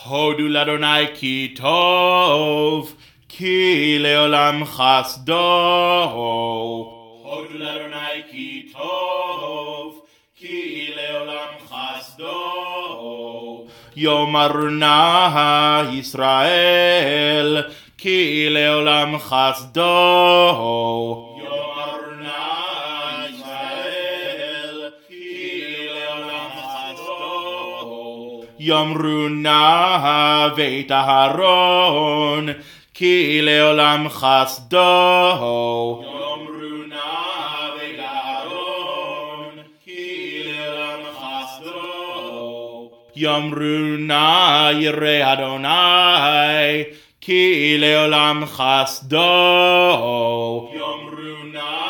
הודו לאדוני כי טוב, כי לעולם חסדו. הודו לאדוני כי טוב, כי לעולם חסדו. יאמר נא ישראל, כי לעולם חסדו. חסדו. יאמרו נא בית אהרון, כי לעולם חסדו. יאמרו נא בית אהרון, כי לעולם חסדו. יאמרו נא ירא אדוני, כי לעולם חסדו. יאמרו נא